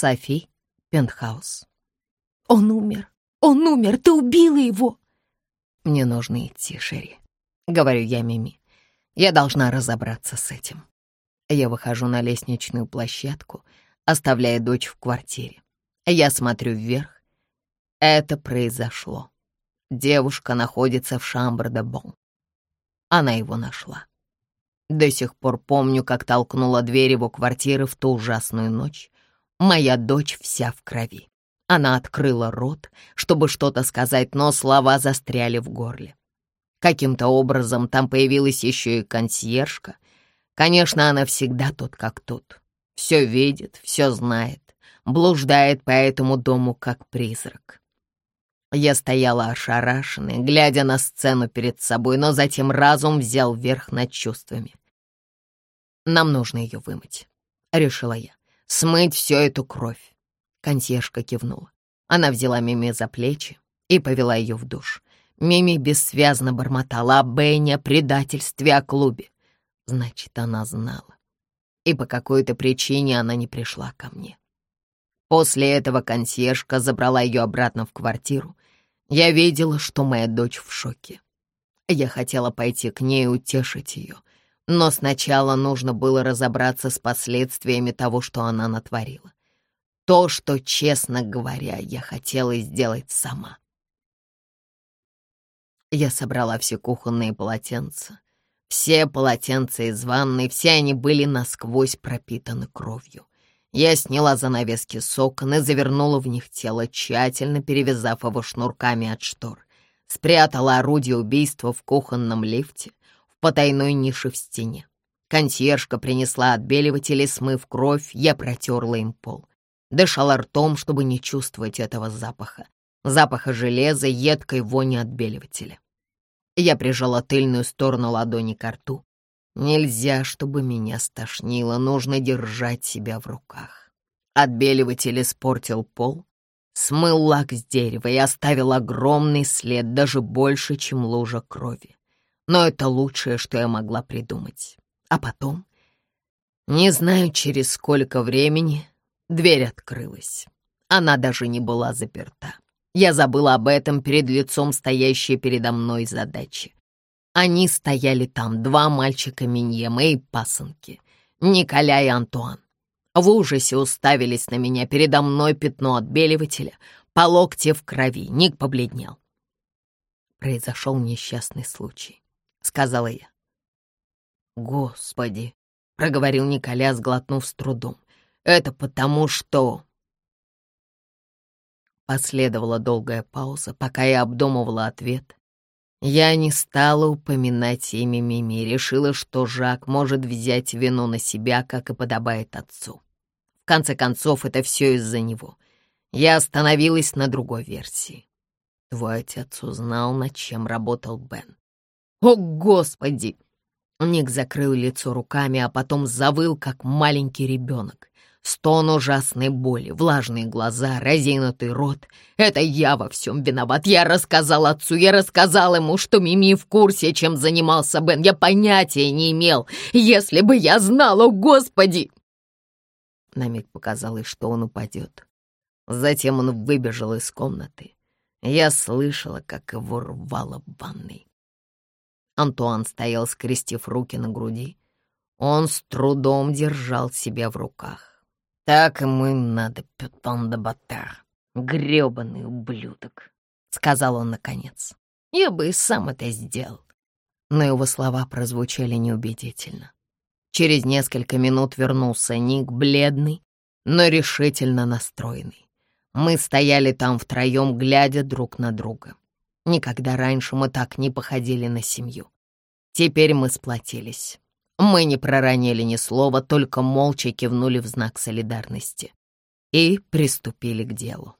Софи, пентхаус. «Он умер! Он умер! Ты убила его!» «Мне нужно идти, Шерри», — говорю я Мими. «Я должна разобраться с этим». Я выхожу на лестничную площадку, оставляя дочь в квартире. Я смотрю вверх. Это произошло. Девушка находится в Шамбр-де-Бон. Она его нашла. До сих пор помню, как толкнула дверь его квартиры в ту ужасную ночь. Моя дочь вся в крови. Она открыла рот, чтобы что-то сказать, но слова застряли в горле. Каким-то образом там появилась еще и консьержка. Конечно, она всегда тут как тут. Все видит, все знает, блуждает по этому дому как призрак. Я стояла ошарашенная, глядя на сцену перед собой, но затем разум взял верх над чувствами. «Нам нужно ее вымыть», — решила я. «Смыть всю эту кровь». Консьержка кивнула. Она взяла Мими за плечи и повела ее в душ. Мими бессвязно бормотала о Бене, предательстве, о клубе. Значит, она знала. И по какой-то причине она не пришла ко мне. После этого консьержка забрала ее обратно в квартиру. Я видела, что моя дочь в шоке. Я хотела пойти к ней и утешить ее, но сначала нужно было разобраться с последствиями того, что она натворила. То, что, честно говоря, я хотела сделать сама. Я собрала все кухонные полотенца, все полотенца из ванной, все они были насквозь пропитаны кровью. Я сняла занавески с окон и завернула в них тело, тщательно перевязав его шнурками от штор. Спрятала орудие убийства в кухонном лифте, потайной нише в стене. Консьержка принесла отбеливатель и, смыв кровь, я протерла им пол. Дышала ртом, чтобы не чувствовать этого запаха. Запаха железа, едкой вони отбеливателя. Я прижала тыльную сторону ладони к рту, Нельзя, чтобы меня стошнило, нужно держать себя в руках. Отбеливатель испортил пол, смыл лак с дерева и оставил огромный след, даже больше, чем лужа крови. Но это лучшее, что я могла придумать. А потом, не знаю, через сколько времени, дверь открылась. Она даже не была заперта. Я забыла об этом перед лицом стоящей передо мной задачи. Они стояли там, два мальчика Миньема и пасынки, Николя и Антуан. В ужасе уставились на меня, передо мной пятно отбеливателя, по локте в крови, Ник побледнел. «Произошел несчастный случай», — сказала я. «Господи», — проговорил Николя, сглотнув с трудом, — «это потому что...» Последовала долгая пауза, пока я обдумывала ответ, я не стала упоминать имя Мими, решила, что Жак может взять вину на себя, как и подобает отцу. В конце концов, это все из-за него. Я остановилась на другой версии. Твой отец узнал, над чем работал Бен. О, Господи! Ник закрыл лицо руками, а потом завыл, как маленький ребенок. Стон ужасной боли, влажные глаза, разинутый рот. Это я во всем виноват. Я рассказал отцу, я рассказал ему, что Мими в курсе, чем занимался Бен. Я понятия не имел. Если бы я знал, о господи! На миг показалось, что он упадет. Затем он выбежал из комнаты. Я слышала, как его рвало в ванной. Антуан стоял, скрестив руки на груди. Он с трудом держал себя в руках. «Так ему и надо, Пютон де Батар, грёбаный ублюдок», — сказал он наконец. «Я бы и сам это сделал». Но его слова прозвучали неубедительно. Через несколько минут вернулся Ник, бледный, но решительно настроенный. Мы стояли там втроем, глядя друг на друга. Никогда раньше мы так не походили на семью. Теперь мы сплотились. Мы не проронили ни слова, только молча кивнули в знак солидарности и приступили к делу.